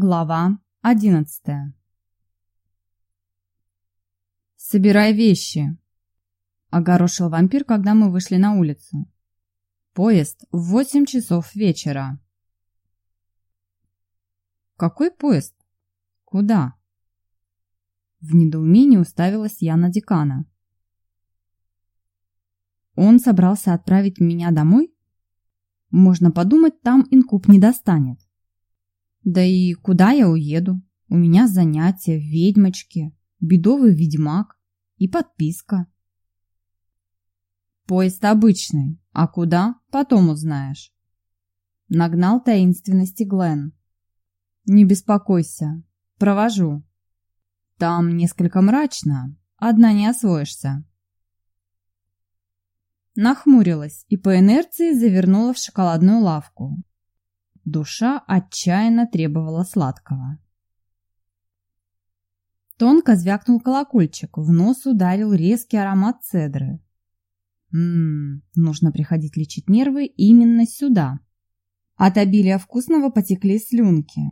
Глава одиннадцатая «Собирай вещи», — огорошил вампир, когда мы вышли на улицу. «Поезд в восемь часов вечера». «Какой поезд? Куда?» В недоумении уставилась я на декана. «Он собрался отправить меня домой? Можно подумать, там инкуб не достанет». Да и куда я уеду? У меня занятия в ведьмочке, бедовый ведьмак и подписка. Поезд обычный, а куда, потом узнаешь. Нагнал таинственности Глен. Не беспокойся, провожу. Там несколько мрачно, одна не освоишься. Нахмурилась и по инерции завернула в шоколадную лавку, Душа отчаянно требовала сладкого. Тонко звякнул колокольчик, в нос ударил резкий аромат цедры. Ммм, нужно приходить лечить нервы именно сюда. От обилия вкусного потекли слюнки.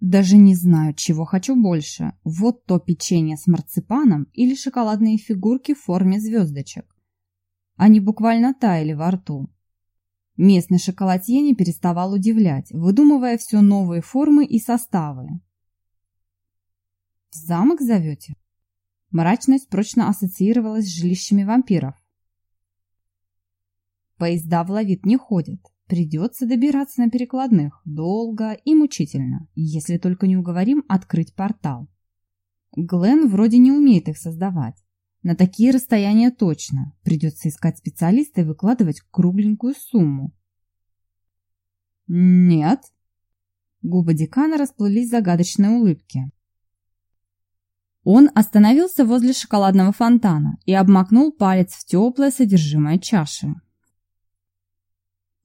Даже не знаю, чего хочу больше. Вот то печенье с марципаном или шоколадные фигурки в форме звездочек. Они буквально таяли во рту. Местный шоколадье не переставал удивлять, выдумывая все новые формы и составы. «В замок зовете?» Мрачность прочно ассоциировалась с жилищами вампиров. Поезда в Лавит не ходят. Придется добираться на перекладных. Долго и мучительно, если только не уговорим открыть портал. Глен вроде не умеет их создавать. На такие расстояния точно. Придется искать специалиста и выкладывать кругленькую сумму. Нет. Губы декана расплылись в загадочной улыбке. Он остановился возле шоколадного фонтана и обмакнул палец в теплое содержимое чаши.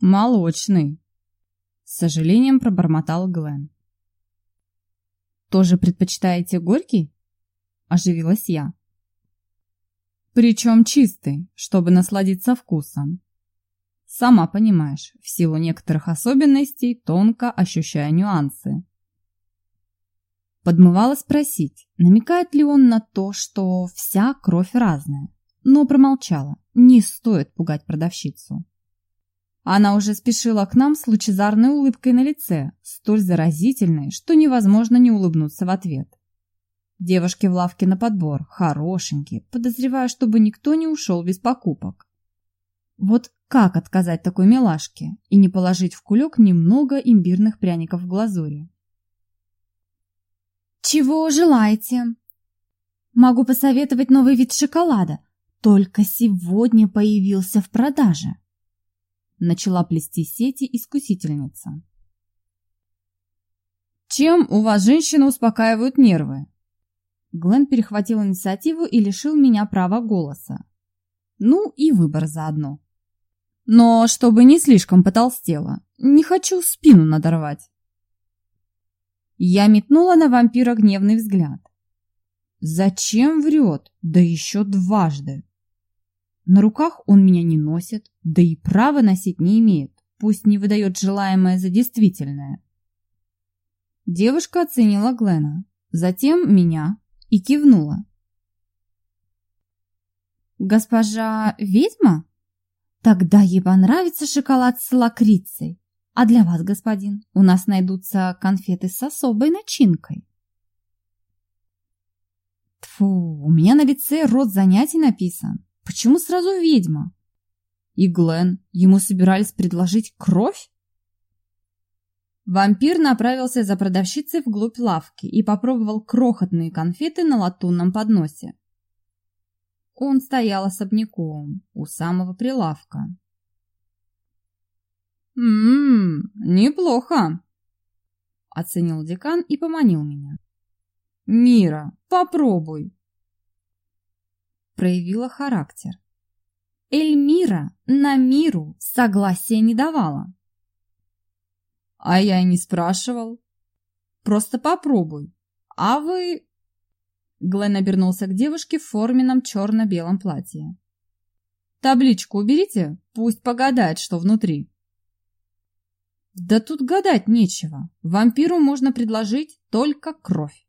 «Молочный», — с сожалением пробормотал Глен. «Тоже предпочитаете горький?» — оживилась я. Причем чистый, чтобы насладиться вкусом. Сама понимаешь, в силу некоторых особенностей тонко ощущая нюансы. Подмывала спросить, намекает ли он на то, что вся кровь разная, но промолчала, не стоит пугать продавщицу. Она уже спешила к нам с лучезарной улыбкой на лице, столь заразительной, что невозможно не улыбнуться в ответ. Девушки в лавке на подбор, хорошенькие, подозреваю, чтобы никто не ушел без покупок. Вот как отказать такой милашке и не положить в кулек немного имбирных пряников в глазури? «Чего желаете?» «Могу посоветовать новый вид шоколада. Только сегодня появился в продаже». Начала плести сети искусительница. «Чем у вас женщины успокаивают нервы?» Глен перехватил инициативу и лишил меня права голоса. Ну и выбор заодно. Но чтобы не слишком потолстела, не хочу спину надорвать. Я метнула на вампира гневный взгляд. Зачем врет? Да еще дважды. На руках он меня не носит, да и права носить не имеет, пусть не выдает желаемое за действительное. Девушка оценила Глена, затем меня, и кивнула. «Госпожа ведьма? Тогда ей понравится шоколад с лакрицей. А для вас, господин, у нас найдутся конфеты с особой начинкой». Тфу, у меня на лице род занятий написан. Почему сразу ведьма? И Глен, ему собирались предложить кровь? Вампир направился за продавщицей вглубь лавки и попробовал крохотные конфеты на латунном подносе. Он стоял особняком у самого прилавка. «Ммм, неплохо!» — оценил декан и поманил меня. «Мира, попробуй!» Проявила характер. Эльмира на миру согласия не давала. А я и не спрашивал. Просто попробуй. А вы... Глен обернулся к девушке в форменном черно-белом платье. Табличку уберите, пусть погадает, что внутри. Да тут гадать нечего. Вампиру можно предложить только кровь.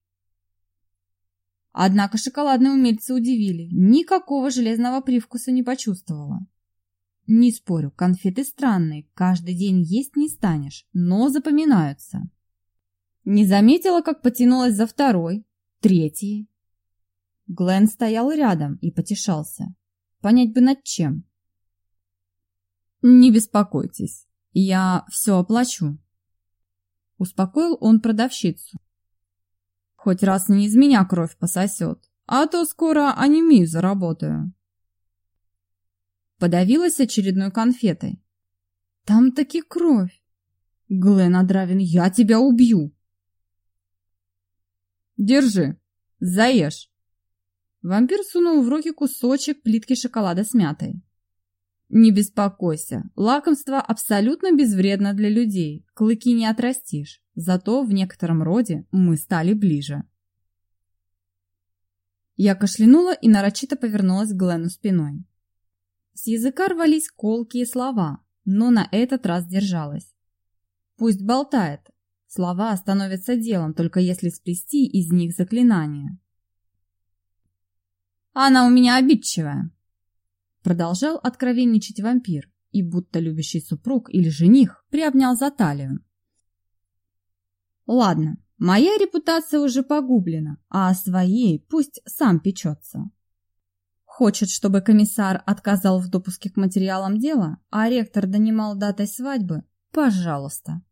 Однако шоколадные умельцы удивили. Никакого железного привкуса не почувствовала. Не спорю, конфеты странные, каждый день есть не станешь, но запоминаются. Не заметила, как потянулась за второй, третьей. Глен стоял рядом и потешался. Понять бы над чем. «Не беспокойтесь, я все оплачу», — успокоил он продавщицу. «Хоть раз не из меня кровь пососет, а то скоро анемию заработаю». Подавилась очередной конфетой. «Там таки кровь! Глен Адравин, я тебя убью!» «Держи, заешь!» Вампир сунул в руки кусочек плитки шоколада с мятой. Не беспокойся, лакомство абсолютно безвредно для людей, клыки не отрастишь, зато в некотором роде мы стали ближе. Я кашлянула и нарочито повернулась к Глену спиной. С языка рвались колкие слова, но на этот раз держалась. Пусть болтает, слова становятся делом, только если сплести из них заклинание. Она у меня обидчивая, Продолжал откровенничать вампир и, будто любящий супруг или жених, приобнял за талию. Ладно, моя репутация уже погублена, а о своей пусть сам печется. Хочет, чтобы комиссар отказал в допуске к материалам дела, а ректор донимал датой свадьбы? Пожалуйста.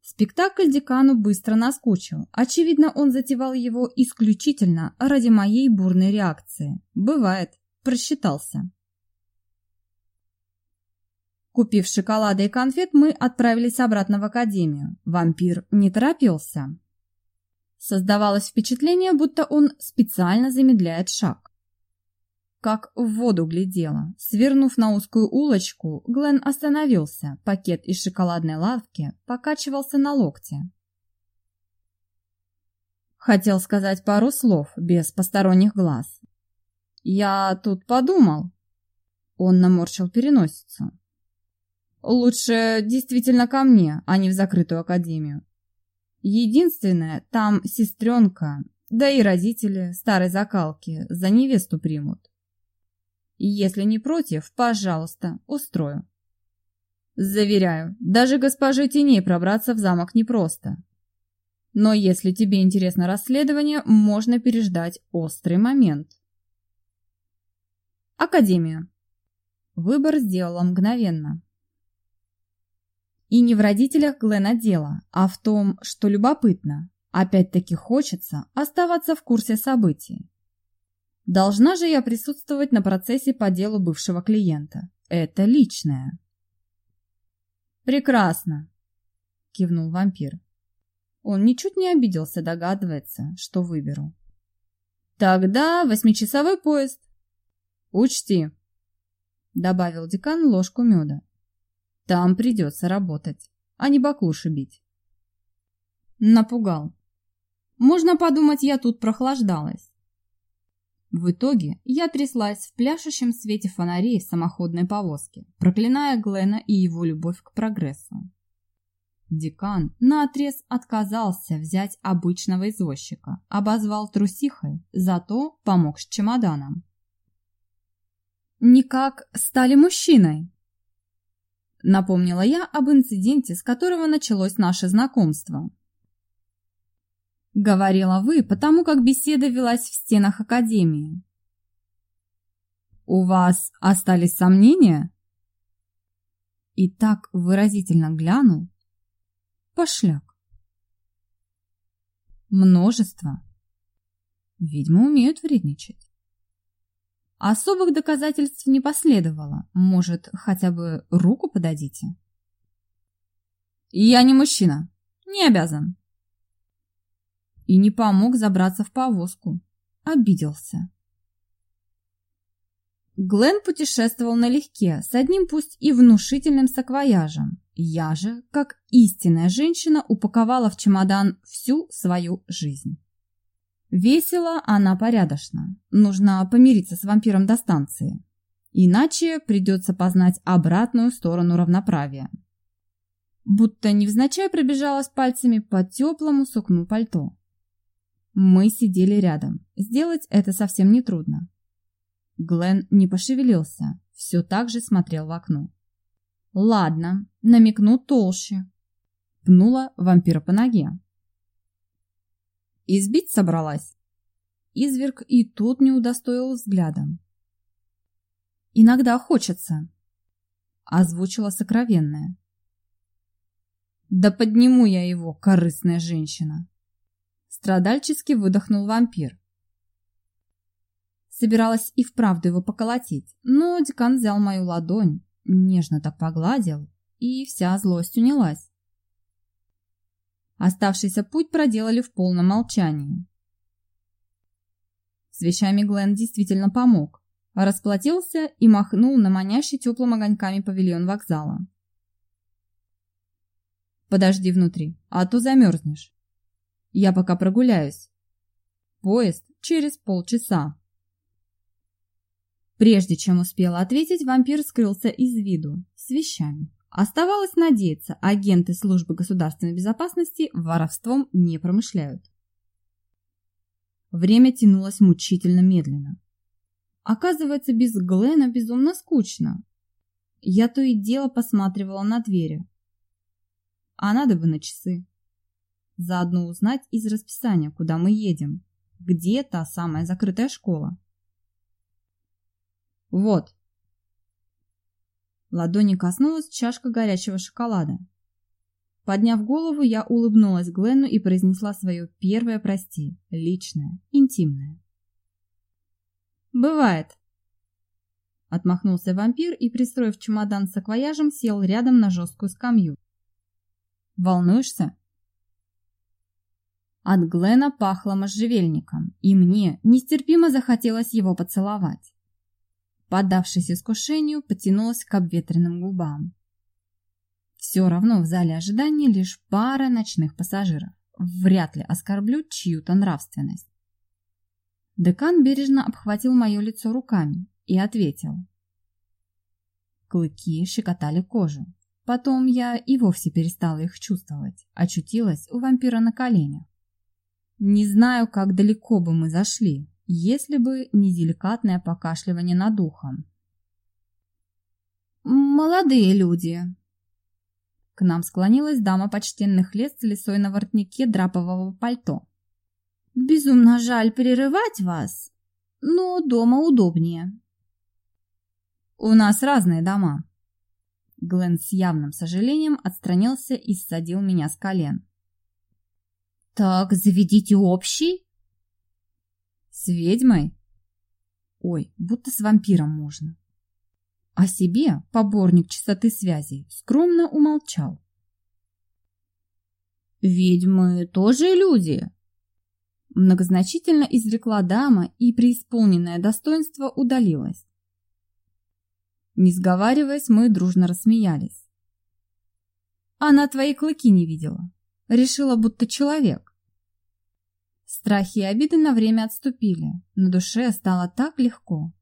Спектакль декану быстро наскучил. Очевидно, он затевал его исключительно ради моей бурной реакции. Бывает, просчитался. Купив шоколада и конфет, мы отправились обратно в академию. Вампир не торопился. Создавалось впечатление, будто он специально замедляет шаг как в воду глядела. Свернув на узкую улочку, Глен остановился. Пакет из шоколадной лавки покачивался на локте. Хотел сказать пару слов, без посторонних глаз. «Я тут подумал». Он наморщил переносицу. «Лучше действительно ко мне, а не в закрытую академию. Единственное, там сестренка, да и родители старой закалки за невесту примут. Если не против, пожалуйста, устрою. Заверяю, даже госпоже теней пробраться в замок непросто. Но если тебе интересно расследование, можно переждать острый момент. Академия. Выбор сделала мгновенно. И не в родителях Глена дело, а в том, что любопытно. Опять-таки хочется оставаться в курсе событий. Должна же я присутствовать на процессе по делу бывшего клиента. Это личное. Прекрасно, кивнул вампир. Он ничуть не обиделся, догадывается, что выберу. Тогда восьмичасовой поезд. Учти, добавил декан ложку меда. Там придется работать, а не баклуши бить. Напугал. Можно подумать, я тут прохлаждалась. В итоге я тряслась в пляшущем свете фонарей самоходной повозки, проклиная Глена и его любовь к прогрессу. Декан наотрез отказался взять обычного извозчика, обозвал трусихой, зато помог с чемоданом. «Никак стали мужчиной», — напомнила я об инциденте, с которого началось наше знакомство. Говорила вы, потому как беседа велась в стенах академии. У вас остались сомнения? И так выразительно глянул. Пошляк. Множество. Видимо, умеют вредничать. Особых доказательств не последовало. Может, хотя бы руку подадите? Я не мужчина. Не обязан и не помог забраться в повозку. Обиделся. Глен путешествовал налегке, с одним пусть и внушительным саквояжем. Я же, как истинная женщина, упаковала в чемодан всю свою жизнь. Весело, она порядочно. Нужно помириться с вампиром до станции. Иначе придется познать обратную сторону равноправия. будто невзначай пробежалась пальцами по теплому сукну пальто. Мы сидели рядом. Сделать это совсем нетрудно. Глен не пошевелился, все так же смотрел в окно. «Ладно, намекну толще». Пнула вампира по ноге. «Избить собралась?» Изверг и тут не удостоил взглядом. «Иногда хочется», — озвучила сокровенная. «Да подниму я его, корыстная женщина!» Страдальчески выдохнул вампир. Собиралась и вправду его поколотить, но декан взял мою ладонь, нежно так погладил, и вся злость унялась. Оставшийся путь проделали в полном молчании. С вещами Глен действительно помог, расплатился и махнул на манящий теплым огоньками павильон вокзала. «Подожди внутри, а то замерзнешь. Я пока прогуляюсь. Поезд через полчаса». Прежде чем успела ответить, вампир скрылся из виду с вещами. Оставалось надеяться, агенты службы государственной безопасности воровством не промышляют. Время тянулось мучительно медленно. Оказывается, без Глена безумно скучно. Я то и дело посматривала на двери. А надо бы на часы. Заодно узнать из расписания, куда мы едем. Где та самая закрытая школа. Вот. Ладони коснулась чашка горячего шоколада. Подняв голову, я улыбнулась Гленну и произнесла свое первое «прости», личное, интимное. «Бывает», — отмахнулся вампир и, пристроив чемодан с акваяжем, сел рядом на жесткую скамью. «Волнуешься?» От Глена пахло можжевельником, и мне нестерпимо захотелось его поцеловать поддавшись искушению, потянулась к обветренным губам. Все равно в зале ожидания лишь пара ночных пассажиров. Вряд ли оскорблю чью-то нравственность. Декан бережно обхватил мое лицо руками и ответил. Клыки щекотали кожу. Потом я и вовсе перестала их чувствовать, очутилась у вампира на коленях. Не знаю, как далеко бы мы зашли, если бы не деликатное покашливание над ухом. «Молодые люди!» К нам склонилась дама почтенных лет с лисой на воротнике драпового пальто. «Безумно жаль перерывать вас, но дома удобнее». «У нас разные дома». Глен с явным сожалением отстранился и ссадил меня с колен. «Так заведите общий?» С ведьмой? Ой, будто с вампиром можно. О себе поборник чистоты связей скромно умолчал. «Ведьмы тоже люди!» Многозначительно изрекла дама и преисполненное достоинство удалилась. Не сговариваясь, мы дружно рассмеялись. Она твои клыки не видела. Решила, будто человек. Страхи и обиды на время отступили, на душе стало так легко.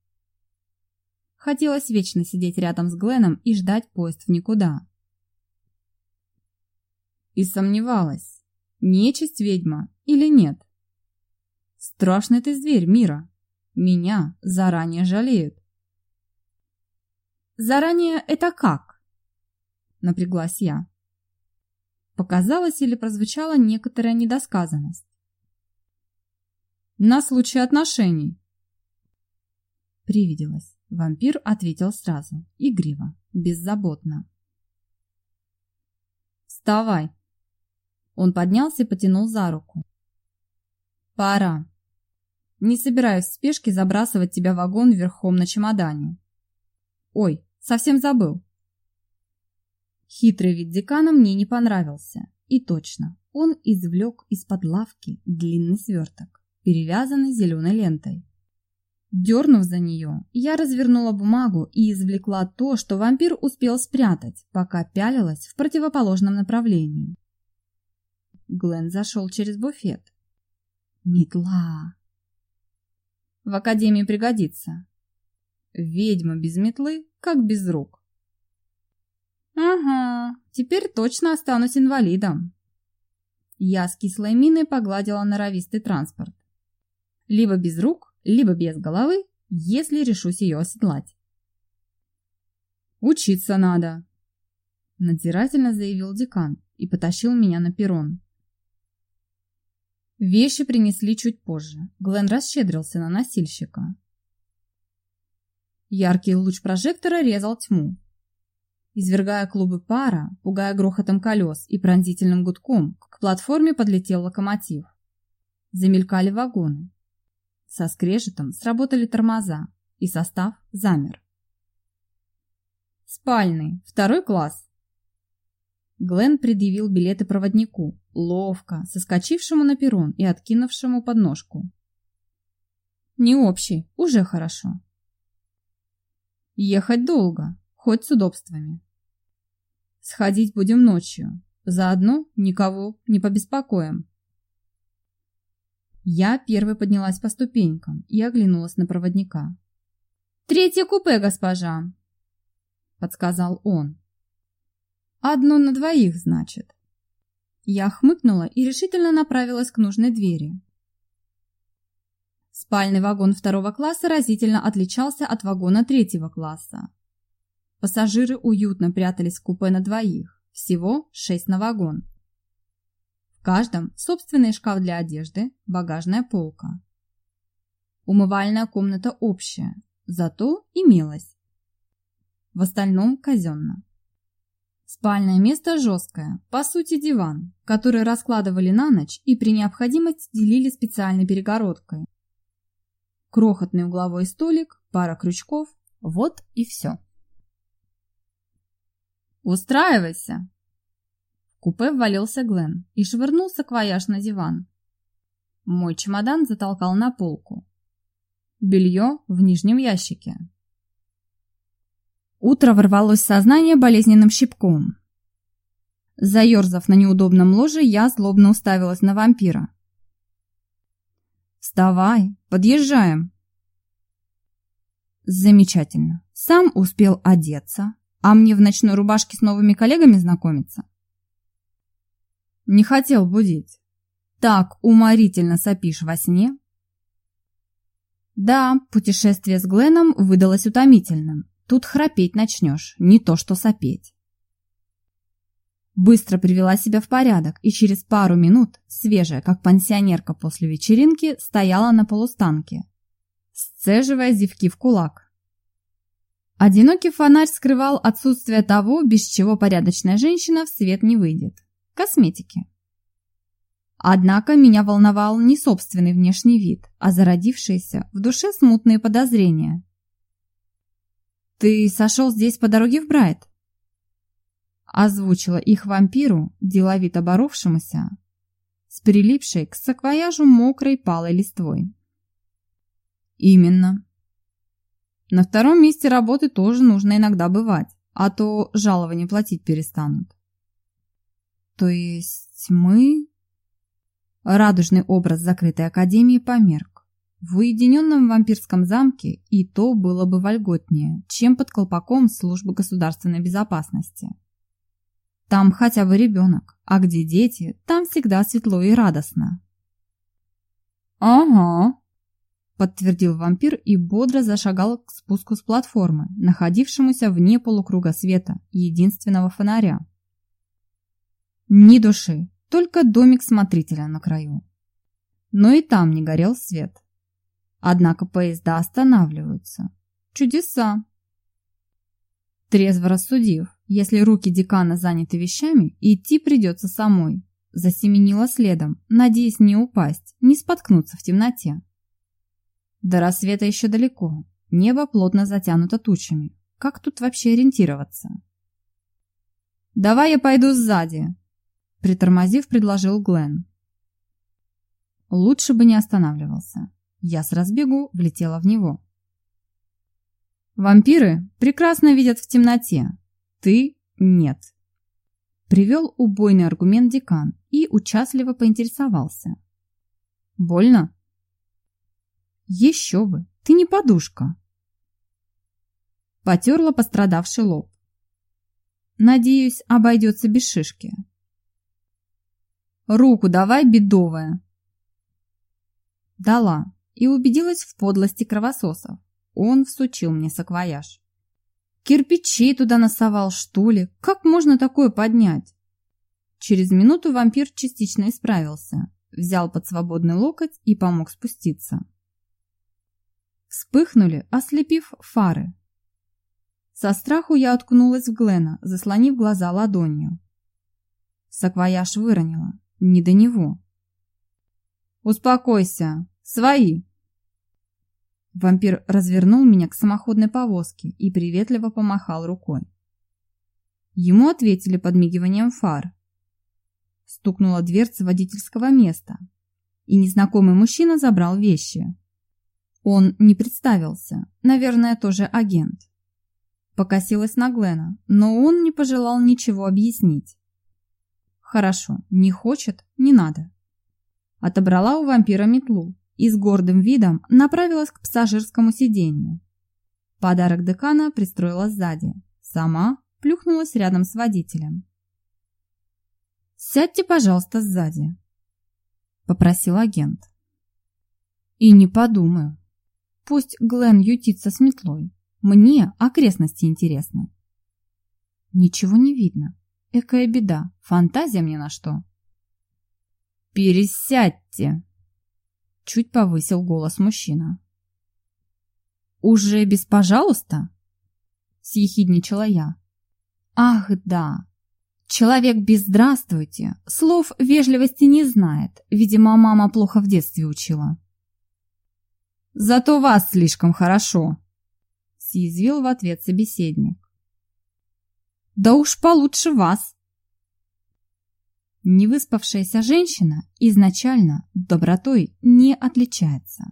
Хотелось вечно сидеть рядом с Гленом и ждать поезд в никуда. И сомневалась, нечисть ведьма или нет. Страшный ты зверь, Мира. Меня заранее жалеют. Заранее это как? Напряглась я. Показалось или прозвучала некоторая недосказанность? На случай отношений. Привиделось. Вампир ответил сразу, игриво, беззаботно. «Вставай!» Он поднялся и потянул за руку. «Пора. Не собираюсь в спешке забрасывать тебя в вагон верхом на чемодане. Ой, совсем забыл». Хитрый вид декана мне не понравился. И точно, он извлек из-под лавки длинный сверток перевязанный зеленой лентой. Дернув за нее, я развернула бумагу и извлекла то, что вампир успел спрятать, пока пялилась в противоположном направлении. Глен зашел через буфет. Метла. В академии пригодится. Ведьма без метлы, как без рук. Ага, теперь точно останусь инвалидом. Я с кислой миной погладила норовистый транспорт. Либо без рук, либо без головы, если решусь ее оседлать. «Учиться надо», — надзирательно заявил декан и потащил меня на перрон. Вещи принесли чуть позже. Глен расщедрился на носильщика. Яркий луч прожектора резал тьму. Извергая клубы пара, пугая грохотом колес и пронзительным гудком, к платформе подлетел локомотив. Замелькали вагоны. Со скрежетом сработали тормоза, и состав замер. Спальный, второй класс. Глен предъявил билеты проводнику, ловко, соскочившему на перрон и откинувшему подножку. Не общий, уже хорошо. Ехать долго, хоть с удобствами. Сходить будем ночью, заодно никого не побеспокоим. Я первой поднялась по ступенькам и оглянулась на проводника. «Третье купе, госпожа!» — подсказал он. «Одно на двоих, значит». Я хмыкнула и решительно направилась к нужной двери. Спальный вагон второго класса разительно отличался от вагона третьего класса. Пассажиры уютно прятались в купе на двоих, всего шесть на вагон. В каждом собственный шкаф для одежды, багажная полка. Умывальная комната общая, зато имелась. В остальном казенно. Спальное место жесткое, по сути диван, который раскладывали на ночь и при необходимости делили специальной перегородкой. Крохотный угловой столик, пара крючков, вот и все. «Устраивайся!» Купе ввалился Глен и швырнул саквояж на диван. Мой чемодан затолкал на полку. Белье в нижнем ящике. Утро ворвалось в сознание болезненным щипком. Заерзав на неудобном ложе, я злобно уставилась на вампира. «Вставай, подъезжаем!» Замечательно. Сам успел одеться, а мне в ночной рубашке с новыми коллегами знакомиться. Не хотел будить. Так уморительно сопишь во сне. Да, путешествие с Гленом выдалось утомительным. Тут храпеть начнешь, не то что сопеть. Быстро привела себя в порядок и через пару минут, свежая, как пансионерка после вечеринки, стояла на полустанке, сцеживая зевки в кулак. Одинокий фонарь скрывал отсутствие того, без чего порядочная женщина в свет не выйдет – косметики. Однако меня волновал не собственный внешний вид, а зародившиеся в душе смутные подозрения – «Ты сошел здесь по дороге в Брайт?» Озвучила их вампиру, деловито боровшемуся, с прилипшей к саквояжу мокрой палой листвой. «Именно. На втором месте работы тоже нужно иногда бывать, а то жалования платить перестанут». «То есть мы...» Радужный образ закрытой академии померк. В уединенном вампирском замке и то было бы вольготнее, чем под колпаком службы государственной безопасности. Там хотя бы ребенок, а где дети, там всегда светло и радостно. «Ага», — подтвердил вампир и бодро зашагал к спуску с платформы, находившемуся вне полукруга света, единственного фонаря. Ни души, только домик смотрителя на краю. Но и там не горел свет. Однако поезда останавливаются. Чудеса! Трезво рассудив, если руки декана заняты вещами, идти придется самой. Засеменила следом, надеясь не упасть, не споткнуться в темноте. До рассвета еще далеко, небо плотно затянуто тучами. Как тут вообще ориентироваться? «Давай я пойду сзади», — притормозив, предложил Глен. Лучше бы не останавливался. Я с разбегу влетела в него. «Вампиры прекрасно видят в темноте. Ты – нет». Привел убойный аргумент декан и участливо поинтересовался. «Больно?» «Еще бы! Ты не подушка!» Потерла пострадавший лоб. Надеюсь, обойдется без шишки. Руку давай, бедовая. Дала и убедилась в подлости кровососов. Он всучил мне саквояж. Кирпичей туда носовал, что ли? Как можно такое поднять? Через минуту вампир частично исправился, взял под свободный локоть и помог спуститься. Вспыхнули, ослепив фары. Со страху я уткнулась в Глена, заслонив глаза ладонью. Саквояж выронила. Не до него. «Успокойся! Свои!» Вампир развернул меня к самоходной повозке и приветливо помахал рукой. Ему ответили подмигиванием фар. Стукнула дверца водительского места, и незнакомый мужчина забрал вещи. Он не представился, наверное, тоже агент. Покосилась на Глена, но он не пожелал ничего объяснить. Хорошо, не хочет, не надо. Отобрала у вампира метлу и с гордым видом направилась к пассажирскому сиденью. Подарок декана пристроила сзади. Сама плюхнулась рядом с водителем. «Сядьте, пожалуйста, сзади», — попросил агент. «И не подумаю. Пусть Глен ютится с метлой. Мне окрестности интересны». «Ничего не видно. Экая беда. Фантазия мне на что?» «Пересядьте!» Чуть повысил голос мужчина. «Уже без «пожалуйста»?» Съехидничала я. «Ах, да! Человек без «здравствуйте» слов вежливости не знает. Видимо, мама плохо в детстве учила». «Зато вас слишком хорошо!» Съязвил в ответ собеседник. «Да уж получше вас!» Невыспавшаяся женщина изначально добротой не отличается.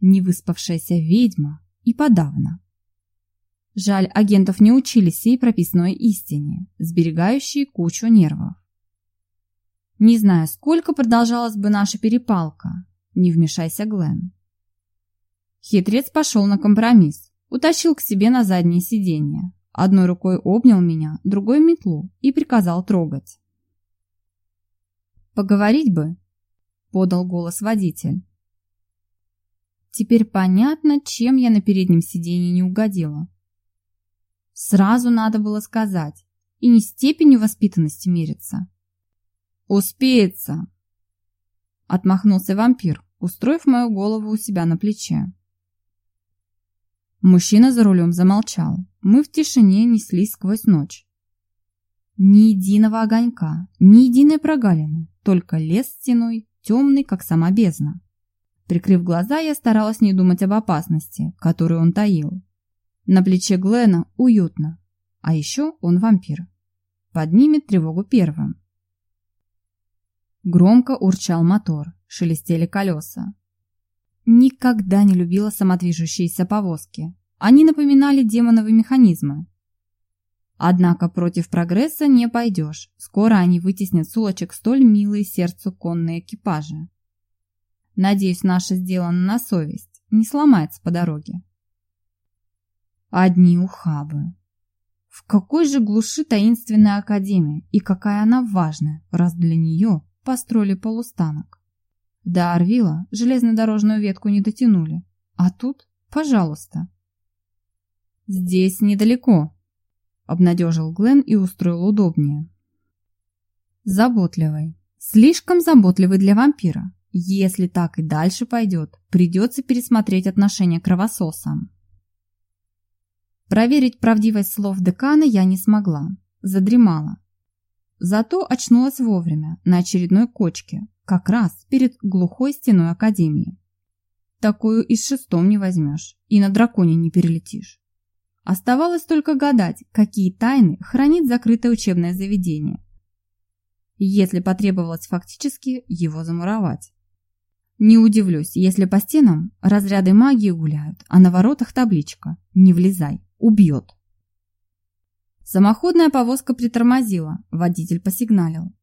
Невыспавшаяся ведьма и подавно. Жаль, агентов не учили сей прописной истине, сберегающей кучу нервов. Не знаю, сколько продолжалась бы наша перепалка, не вмешайся, Глен. Хитрец пошел на компромисс, утащил к себе на заднее сиденье, одной рукой обнял меня, другой метлу и приказал трогать. Поговорить бы, подал голос водитель. Теперь понятно, чем я на переднем сиденье не угодила. Сразу надо было сказать, и не степенью воспитанности мериться. «Успеется!» Отмахнулся вампир, устроив мою голову у себя на плече. Мужчина за рулем замолчал. Мы в тишине неслись сквозь ночь. Ни единого огонька, ни единой прогалины, только лес стеной, темный, как сама бездна. Прикрыв глаза, я старалась не думать об опасности, которую он таил. На плече Глена уютно, а еще он вампир. Поднимет тревогу первым. Громко урчал мотор, шелестели колеса. Никогда не любила самодвижущиеся повозки. Они напоминали демоновые механизмы, Однако против прогресса не пойдешь. Скоро они вытеснят с улочек столь милые сердцу конные экипажи. Надеюсь, наше сделано на совесть, не сломается по дороге. Одни ухабы. В какой же глуши таинственная академия, и какая она важная, раз для нее построили полустанок. До Орвила железнодорожную ветку не дотянули, а тут, пожалуйста. Здесь недалеко, обнадежил Глен и устроил удобнее. Заботливый. Слишком заботливый для вампира. Если так и дальше пойдет, придется пересмотреть отношение к кровососам. Проверить правдивость слов декана я не смогла. Задремала. Зато очнулась вовремя, на очередной кочке, как раз перед глухой стеной Академии. Такую и с шестом не возьмешь, и на драконе не перелетишь. Оставалось только гадать, какие тайны хранит закрытое учебное заведение. Если потребовалось фактически его замуровать. Не удивлюсь, если по стенам разряды магии гуляют, а на воротах табличка «Не влезай, убьет». Самоходная повозка притормозила, водитель посигналил.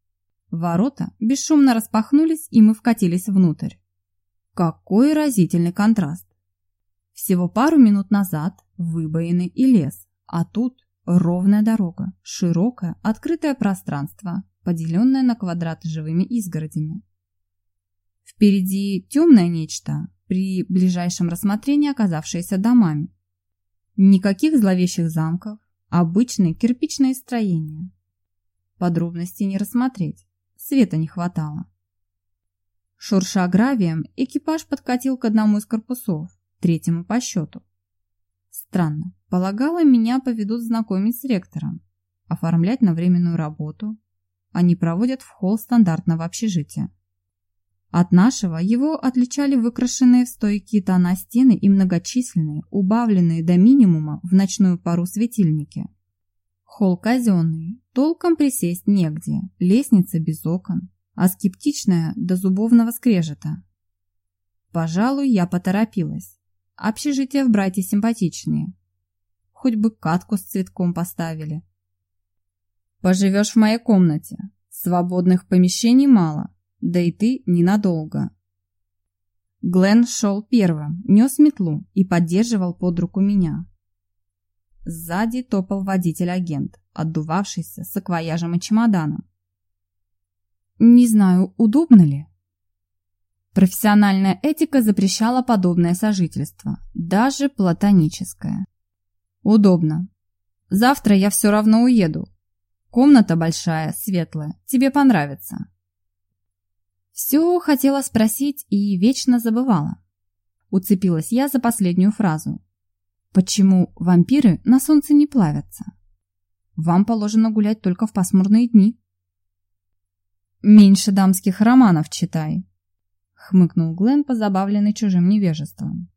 Ворота бесшумно распахнулись, и мы вкатились внутрь. Какой разительный контраст! Всего пару минут назад выбоины и лес, а тут Ровная дорога, широкое, открытое пространство, поделенное на квадраты живыми изгородями. Впереди темное нечто, при ближайшем рассмотрении оказавшееся домами. Никаких зловещих замков, обычные кирпичные строения. Подробностей не рассмотреть, света не хватало. Шурша гравием, экипаж подкатил к одному из корпусов, третьему по счету. Странно, полагала, меня поведут знакомить с ректором, оформлять на временную работу. Они проводят в холл стандартного общежития. От нашего его отличали выкрашенные в стойкие тона стены и многочисленные, убавленные до минимума в ночную пару светильники. Холл казенный, толком присесть негде, лестница без окон, а скептичная до зубовного скрежета. Пожалуй, я поторопилась. Общежитие в брате симпатичнее. Хоть бы катку с цветком поставили. Поживешь в моей комнате. Свободных помещений мало, да и ты ненадолго. Глен шел первым, нес метлу и поддерживал под руку меня. Сзади топал водитель-агент, отдувавшийся с акваяжем и чемоданом. Не знаю, удобно ли. Профессиональная этика запрещала подобное сожительство, даже платоническое. Удобно. Завтра я все равно уеду. Комната большая, светлая, тебе понравится. Все хотела спросить и вечно забывала. Уцепилась я за последнюю фразу. Почему вампиры на солнце не плавятся? Вам положено гулять только в пасмурные дни. Меньше дамских романов читай, хмыкнул Глен, позабавленный чужим невежеством.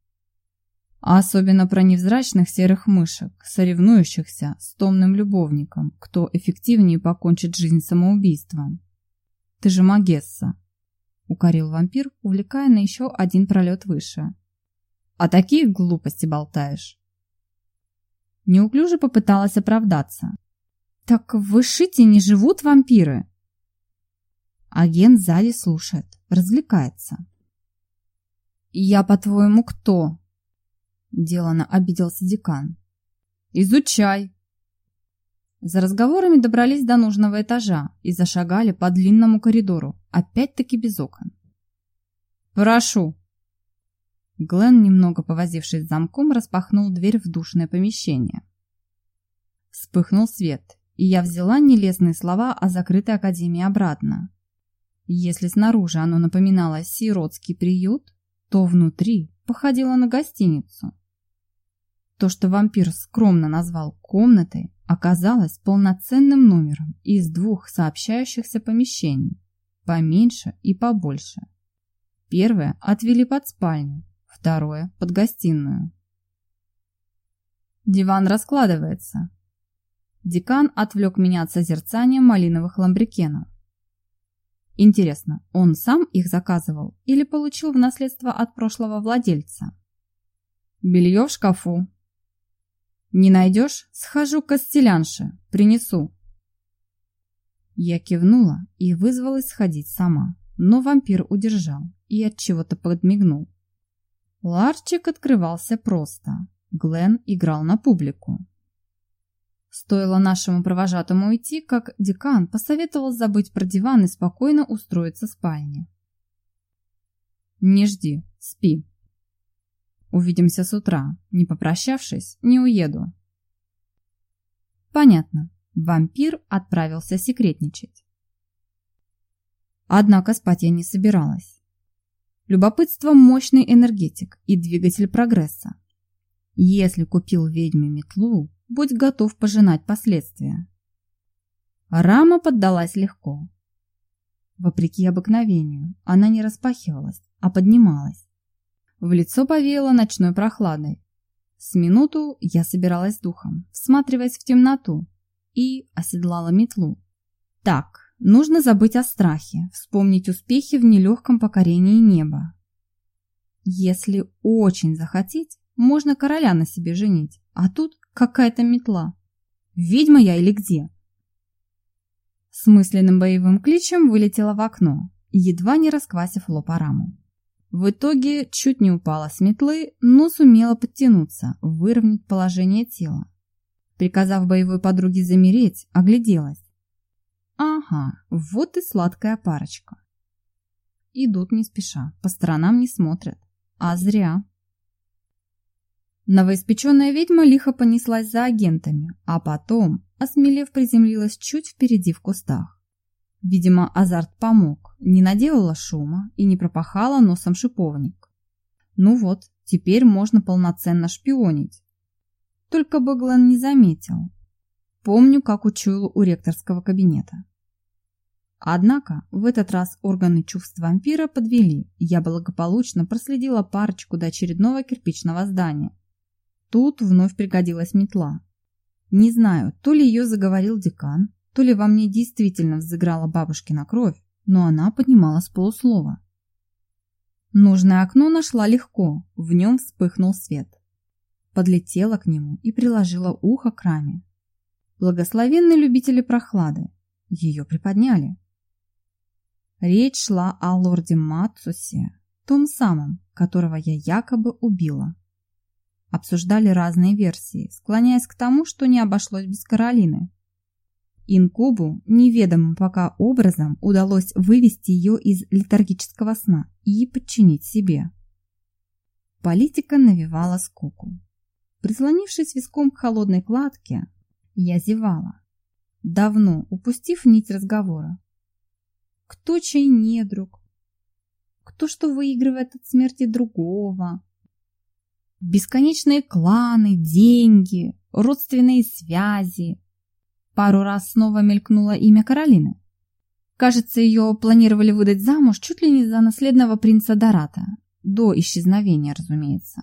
А особенно про невзрачных серых мышек, соревнующихся с томным любовником, кто эффективнее покончит жизнь самоубийством. Ты же Магесса, укорил вампир, увлекая на еще один пролет выше. А такие глупости болтаешь. Неуклюже попыталась оправдаться. Так в Ишите не живут вампиры? Агент сзади слушает, развлекается. «Я, по-твоему, кто?» Делано обиделся декан. «Изучай!» За разговорами добрались до нужного этажа и зашагали по длинному коридору, опять-таки без окон. «Прошу!» Глен, немного повозившись с замком, распахнул дверь в душное помещение. Вспыхнул свет, и я взяла нелестные слова о закрытой академии обратно. Если снаружи оно напоминало сиротский приют, то внутри походило на гостиницу. То, что вампир скромно назвал комнатой, оказалось полноценным номером из двух сообщающихся помещений, поменьше и побольше. Первое отвели под спальню, второе – под гостиную. Диван раскладывается. Декан отвлек меня от созерцания малиновых ламбрикенов. Интересно, он сам их заказывал или получил в наследство от прошлого владельца? Белье в шкафу. Не найдешь? Схожу к костелянше, принесу. Я кивнула и вызвалась сходить сама, но вампир удержал и от чего-то подмигнул. Ларчик открывался просто. Глен играл на публику. Стоило нашему провожатому уйти, как декан посоветовал забыть про диван и спокойно устроиться в спальне. «Не жди, спи. Увидимся с утра. Не попрощавшись, не уеду». Понятно. Вампир отправился секретничать. Однако спать я не собиралась. Любопытство – мощный энергетик и двигатель прогресса. Если купил ведьме метлу, будь готов пожинать последствия. Рама поддалась легко. Вопреки обыкновению, она не распахивалась, а поднималась. В лицо повеяло ночной прохладой. С минуту я собиралась духом, всматриваясь в темноту, и оседлала метлу. Так, нужно забыть о страхе, вспомнить успехи в нелегком покорении неба. Если очень захотеть, можно короля на себе женить, а тут Какая-то метла. Ведьма я или где? С мысленным боевым кличем вылетела в окно, едва не расквасив лоб о раму. В итоге чуть не упала с метлы, но сумела подтянуться, выровнять положение тела. Приказав боевой подруге замереть, огляделась. Ага, вот и сладкая парочка. Идут не спеша, по сторонам не смотрят. А зря. Новоиспеченная ведьма лихо понеслась за агентами, а потом, осмелев, приземлилась чуть впереди в кустах. Видимо, азарт помог, не наделала шума и не пропахала носом шиповник. Ну вот, теперь можно полноценно шпионить. Только бы Глен не заметил. Помню, как учуял у ректорского кабинета. Однако в этот раз органы чувств вампира подвели, я благополучно проследила парочку до очередного кирпичного здания. Тут вновь пригодилась метла. Не знаю, то ли ее заговорил декан, то ли во мне действительно взыграла бабушкина кровь, но она поднимала с полуслова. Нужное окно нашла легко, в нем вспыхнул свет. Подлетела к нему и приложила ухо к раме. Благословенные любители прохлады. Ее приподняли. Речь шла о лорде Мацусе, том самом, которого я якобы убила. Обсуждали разные версии, склоняясь к тому, что не обошлось без Каролины. Инкубу неведомым пока образом удалось вывести ее из летаргического сна и подчинить себе. Политика навевала скуку. Прислонившись виском к холодной кладке, я зевала, давно упустив нить разговора кто чей недруг, кто что выигрывает от смерти другого. Бесконечные кланы, деньги, родственные связи. Пару раз снова мелькнуло имя Каролины. Кажется, ее планировали выдать замуж чуть ли не за наследного принца Дората. До исчезновения, разумеется.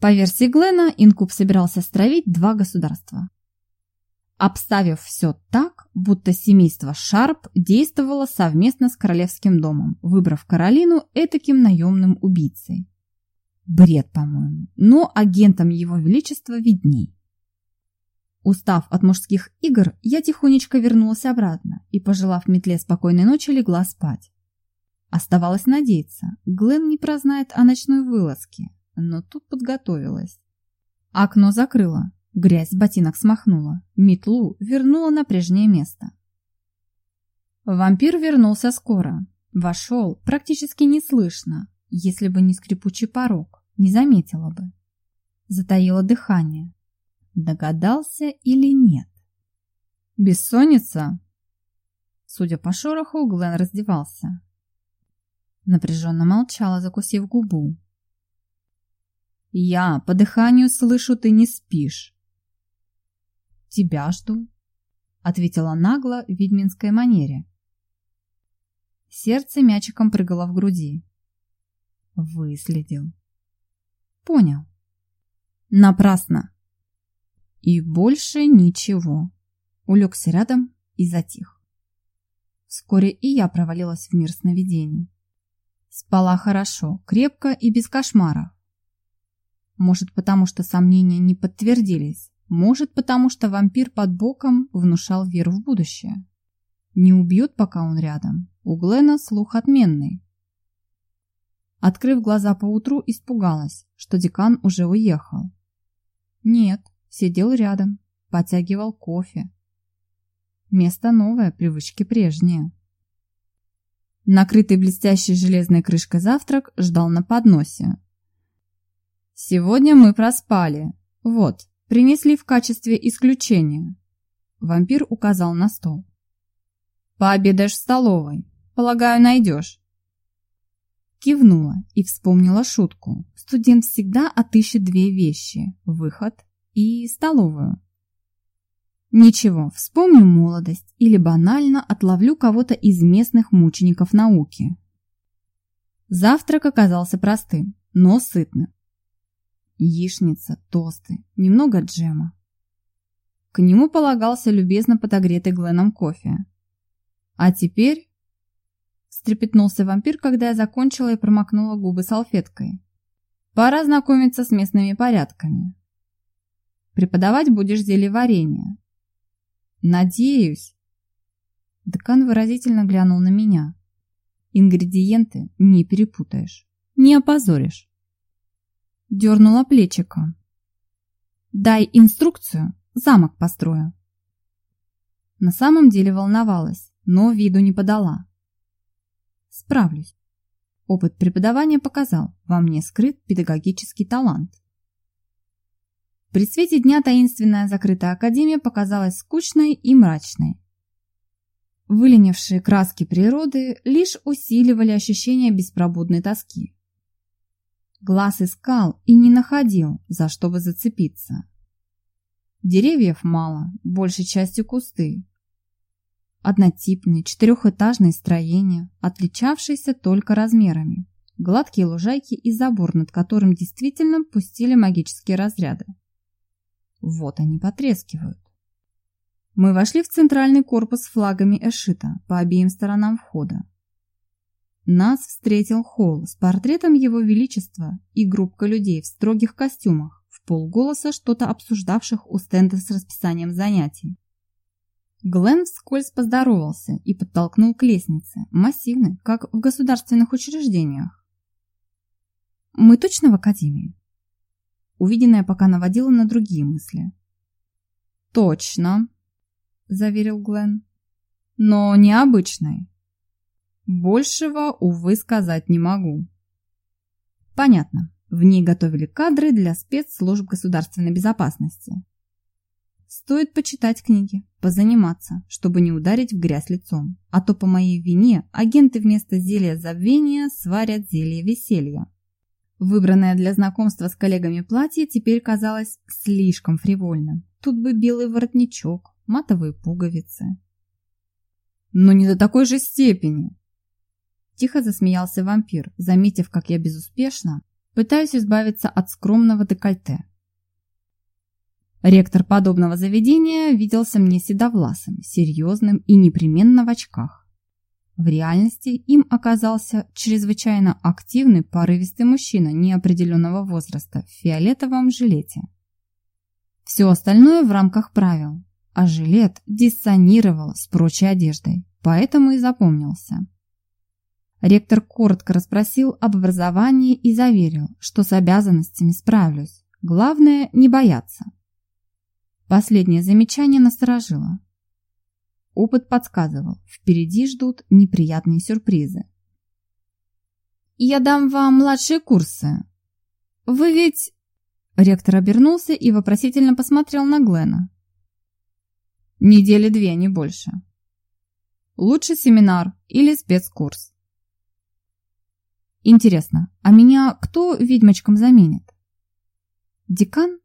По версии Глена, Инкуб собирался стравить два государства обставив все так, будто семейство Шарп действовало совместно с королевским домом, выбрав Каролину этаким наемным убийцей. Бред, по-моему, но агентам его величества видней. Устав от мужских игр, я тихонечко вернулась обратно и, пожелав метле спокойной ночи, легла спать. Оставалось надеяться, Глен не прознает о ночной вылазке, но тут подготовилась. Окно закрыла, Грязь с ботинок смахнула, метлу вернула на прежнее место. Вампир вернулся скоро. Вошел практически неслышно, если бы не скрипучий порог, не заметила бы. Затаила дыхание. Догадался или нет? Бессонница? Судя по шороху, Глен раздевался. Напряженно молчала, закусив губу. «Я по дыханию слышу, ты не спишь», «Тебя жду», — ответила нагло в ведьминской манере. Сердце мячиком прыгало в груди. Выследил. Понял. Напрасно. И больше ничего. Улегся рядом и затих. Вскоре и я провалилась в мир сновидений. Спала хорошо, крепко и без кошмаров. Может, потому что сомнения не подтвердились, может, потому что вампир под боком внушал веру в будущее. Не убьют, пока он рядом. У Глена слух отменный. Открыв глаза поутру, испугалась, что декан уже уехал. Нет, сидел рядом, потягивал кофе. Место новое, привычки прежние. Накрытый блестящей железной крышкой завтрак ждал на подносе. «Сегодня мы проспали. Вот, принесли в качестве исключения. Вампир указал на стол. Пообедаешь в столовой. Полагаю, найдешь. Кивнула и вспомнила шутку. Студент всегда отыщет две вещи – выход и столовую. Ничего, вспомню молодость или банально отловлю кого-то из местных мучеников науки. Завтрак оказался простым, но сытным яичница, тосты, немного джема. К нему полагался любезно подогретый Гленом кофе. А теперь... Стрепетнулся вампир, когда я закончила и промокнула губы салфеткой. Пора знакомиться с местными порядками. Преподавать будешь зельеварение. Надеюсь. Декан выразительно глянул на меня. Ингредиенты не перепутаешь, не опозоришь. Дернула плечиком. «Дай инструкцию, замок построю. На самом деле волновалась, но виду не подала. Справлюсь. Опыт преподавания показал, во мне скрыт педагогический талант. При свете дня таинственная закрытая академия показалась скучной и мрачной. Выленившие краски природы лишь усиливали ощущение беспробудной тоски. Глаз искал и не находил, за что бы зацепиться. Деревьев мало, большей частью кусты. Однотипные четырехэтажные строения, отличавшиеся только размерами. Гладкие лужайки и забор, над которым действительно пустили магические разряды. Вот они потрескивают. Мы вошли в центральный корпус с флагами Эшита по обеим сторонам входа. Нас встретил холл с портретом Его Величества и группка людей в строгих костюмах, в полголоса что-то обсуждавших у стенда с расписанием занятий. Глен вскользь поздоровался и подтолкнул к лестнице, массивной, как в государственных учреждениях. «Мы точно в академии?» Увиденное пока наводило на другие мысли. «Точно!» — заверил Глен. «Но необычной. Большего, увы, сказать не могу». «Понятно. В ней готовили кадры для спецслужб государственной безопасности. Стоит почитать книги, позаниматься, чтобы не ударить в грязь лицом. А то по моей вине агенты вместо зелья забвения сварят зелье веселья». Выбранное для знакомства с коллегами платье теперь казалось слишком фривольным. Тут бы белый воротничок, матовые пуговицы. Но не до такой же степени. Тихо засмеялся вампир, заметив, как я безуспешно пытаюсь избавиться от скромного декольте. Ректор подобного заведения виделся мне седовласым, серьезным и непременно в очках. В реальности им оказался чрезвычайно активный, порывистый мужчина неопределенного возраста в фиолетовом жилете. Все остальное в рамках правил, а жилет диссонировал с прочей одеждой, поэтому и запомнился. Ректор коротко расспросил об образовании и заверил, что с обязанностями справлюсь. Главное – не бояться. Последнее замечание насторожило. Опыт подсказывал, впереди ждут неприятные сюрпризы. «Я дам вам младшие курсы. Вы ведь...» Ректор обернулся и вопросительно посмотрел на Глена. Недели две, не больше. Лучше семинар или спецкурс. Интересно, а меня кто ведьмочкам заменит? Декан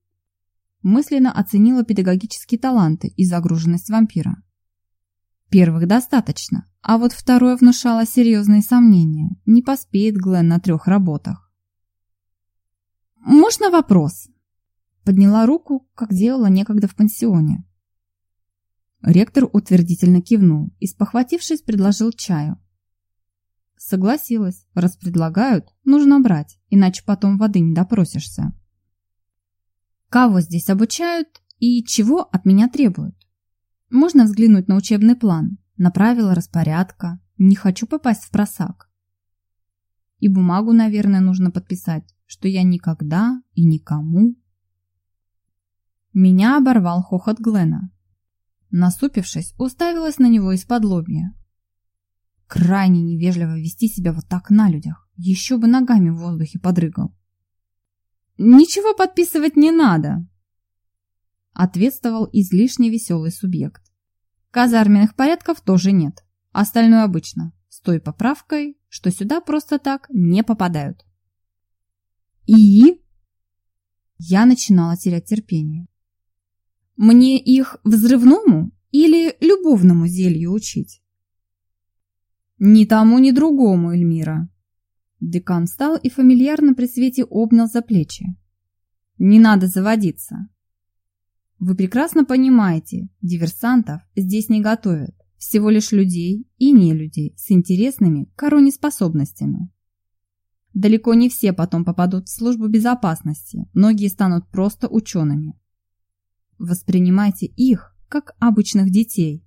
мысленно оценила педагогические таланты и загруженность вампира. Первых достаточно, а вот второе внушало серьезные сомнения. Не поспеет Глен на трех работах. «Можно вопрос?» Подняла руку, как делала некогда в пансионе. Ректор утвердительно кивнул и, спохватившись, предложил чаю. Согласилась. Раз нужно брать, иначе потом воды не допросишься. Кого здесь обучают и чего от меня требуют? Можно взглянуть на учебный план, на правила распорядка. Не хочу попасть в просак. И бумагу, наверное, нужно подписать, что я никогда и никому. Меня оборвал хохот Глена, Насупившись, уставилась на него из-под лобья. Крайне невежливо вести себя вот так на людях. Еще бы ногами в воздухе подрыгал. «Ничего подписывать не надо», — ответствовал излишне веселый субъект. «Казарменных порядков тоже нет. Остальное обычно, с той поправкой, что сюда просто так не попадают». «И?» Я начинала терять терпение. Мне их взрывному или любовному зелью учить? Ни тому, ни другому, Эльмира. Декан встал и фамильярно при свете обнял за плечи. Не надо заводиться. Вы прекрасно понимаете, диверсантов здесь не готовят. Всего лишь людей и не людей с интересными короне способностями. Далеко не все потом попадут в службу безопасности, многие станут просто учеными. Воспринимайте их, как обычных детей.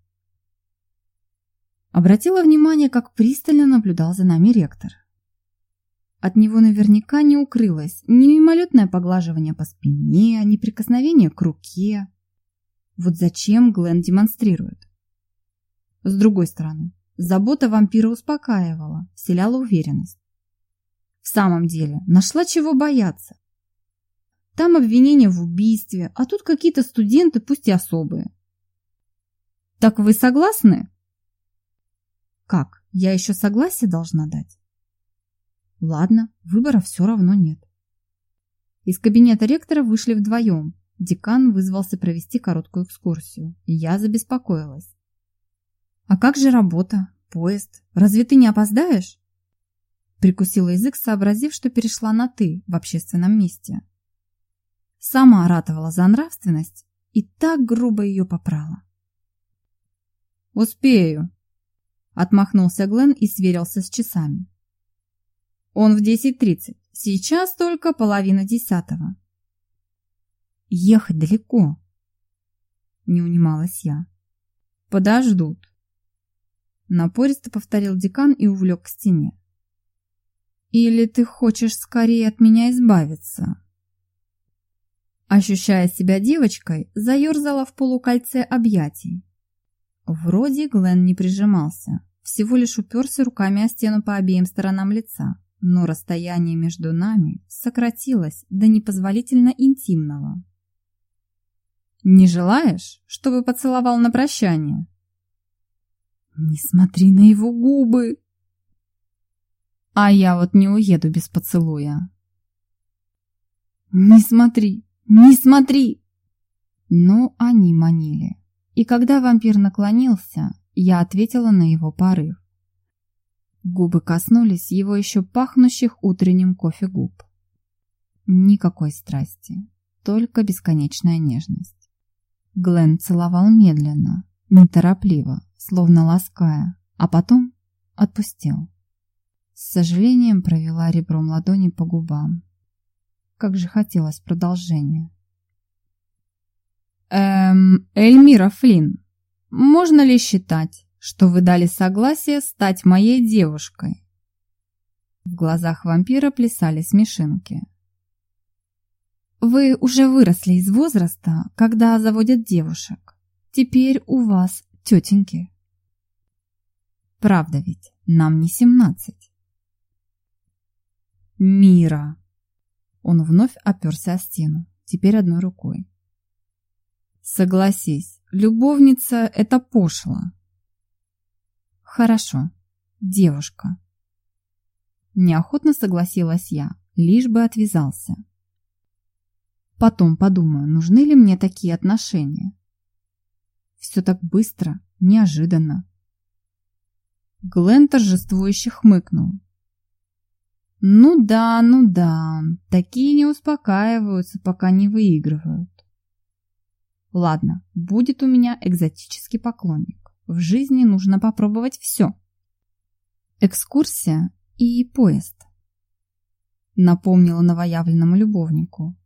Обратила внимание, как пристально наблюдал за нами ректор. От него наверняка не укрылось ни мимолетное поглаживание по спине, ни прикосновение к руке. Вот зачем Глен демонстрирует? С другой стороны, забота вампира успокаивала, вселяла уверенность. В самом деле, нашла чего бояться. Там обвинения в убийстве, а тут какие-то студенты, пусть и особые. Так вы согласны? Как? Я еще согласие должна дать? Ладно, выбора все равно нет. Из кабинета ректора вышли вдвоем. Декан вызвался провести короткую экскурсию. И я забеспокоилась. «А как же работа? Поезд? Разве ты не опоздаешь?» Прикусила язык, сообразив, что перешла на «ты» в общественном месте. Сама ратовала за нравственность и так грубо ее попрала. «Успею», — отмахнулся Глен и сверился с часами. «Он в десять тридцать. Сейчас только половина десятого». «Ехать далеко», — не унималась я. «Подождут». Напористо повторил декан и увлек к стене. «Или ты хочешь скорее от меня избавиться?» Ощущая себя девочкой, заерзала в полукольце объятий. Вроде Глен не прижимался, всего лишь уперся руками о стену по обеим сторонам лица, но расстояние между нами сократилось до непозволительно интимного. «Не желаешь, чтобы поцеловал на прощание?» «Не смотри на его губы!» «А я вот не уеду без поцелуя!» «Не смотри! Не смотри!» Но они манили. И когда вампир наклонился, я ответила на его порыв. Губы коснулись его еще пахнущих утренним кофе губ. Никакой страсти, только бесконечная нежность. Глен целовал медленно, неторопливо, словно лаская, а потом отпустил. С сожалением провела ребром ладони по губам. Как же хотелось продолжения. «Эм, Эльмира Флинн, можно ли считать, что вы дали согласие стать моей девушкой?» В глазах вампира плясали смешинки. «Вы уже выросли из возраста, когда заводят девушек. Теперь у вас тетеньки». «Правда ведь, нам не семнадцать». «Мира!» Он вновь оперся о стену, теперь одной рукой. Согласись, любовница — это пошло. Хорошо, девушка. Неохотно согласилась я, лишь бы отвязался. Потом подумаю, нужны ли мне такие отношения. Все так быстро, неожиданно. Глен торжествующе хмыкнул. Ну да, ну да, такие не успокаиваются, пока не выигрывают. Ладно, будет у меня экзотический поклонник. В жизни нужно попробовать все. Экскурсия и поезд. Напомнила новоявленному любовнику.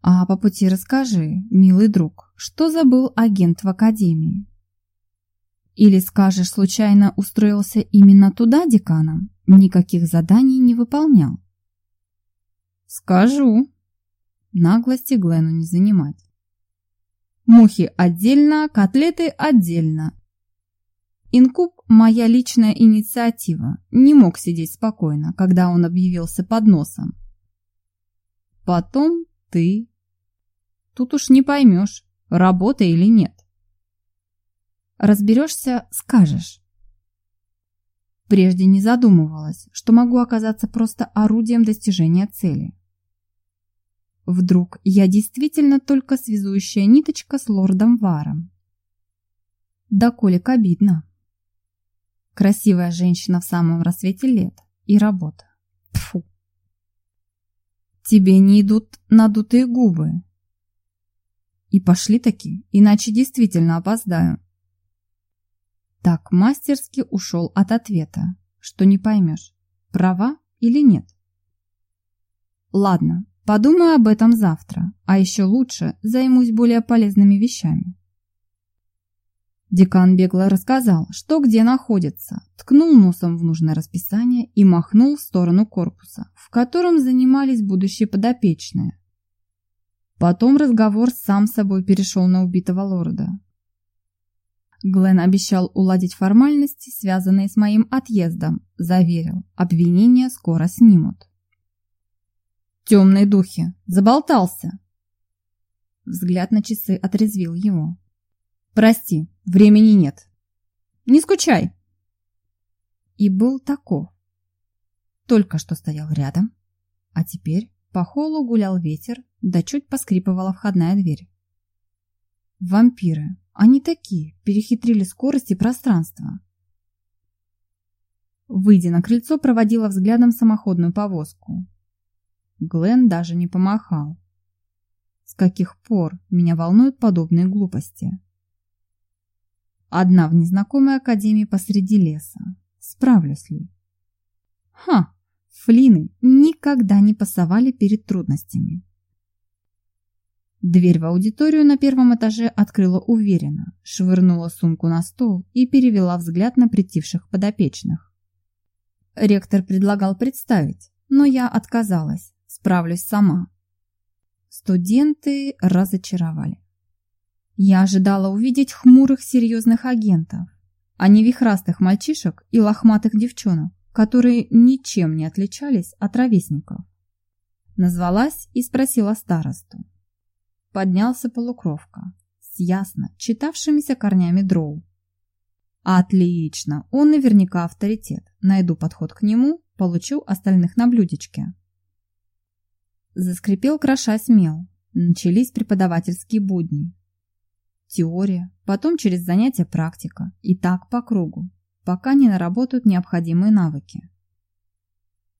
А по пути расскажи, милый друг, что забыл агент в академии? Или скажешь, случайно устроился именно туда деканом? Никаких заданий не выполнял. Скажу. Наглости Глену не занимать. Мухи отдельно, котлеты отдельно. Инкуб – моя личная инициатива. Не мог сидеть спокойно, когда он объявился под носом. Потом ты. Тут уж не поймешь, работа или нет. Разберешься – скажешь. Прежде не задумывалась, что могу оказаться просто орудием достижения цели. Вдруг я действительно только связующая ниточка с лордом Варом. Да колик обидно. Красивая женщина в самом рассвете лет и работа. Тфу. Тебе не идут надутые губы. И пошли таки, иначе действительно опоздаю. Так мастерски ушел от ответа, что не поймешь, права или нет. Ладно, Подумаю об этом завтра, а еще лучше займусь более полезными вещами. Декан бегло рассказал, что где находится, ткнул носом в нужное расписание и махнул в сторону корпуса, в котором занимались будущие подопечные. Потом разговор сам собой перешел на убитого лорда. Глен обещал уладить формальности, связанные с моим отъездом, заверил, обвинения скоро снимут. «Темные духи! Заболтался!» Взгляд на часы отрезвил его. «Прости, времени нет. Не скучай!» И был таков. Только что стоял рядом, а теперь по холлу гулял ветер, да чуть поскрипывала входная дверь. Вампиры, они такие, перехитрили скорость и пространство. Выйдя на крыльцо, проводила взглядом самоходную повозку. Глен даже не помахал. С каких пор меня волнуют подобные глупости? Одна в незнакомой академии посреди леса. Справлюсь ли? Ха! Флины никогда не пасовали перед трудностями. Дверь в аудиторию на первом этаже открыла уверенно, швырнула сумку на стол и перевела взгляд на притивших подопечных. Ректор предлагал представить, но я отказалась, справлюсь сама. Студенты разочаровали. Я ожидала увидеть хмурых серьезных агентов, а не вихрастых мальчишек и лохматых девчонок, которые ничем не отличались от ровесников. Назвалась и спросила старосту. Поднялся полукровка с ясно читавшимися корнями дроу. Отлично, он наверняка авторитет. Найду подход к нему, получу остальных на блюдечке. Заскрипел кроша смел. Начались преподавательские будни. Теория, потом через занятия практика. И так по кругу, пока не наработают необходимые навыки.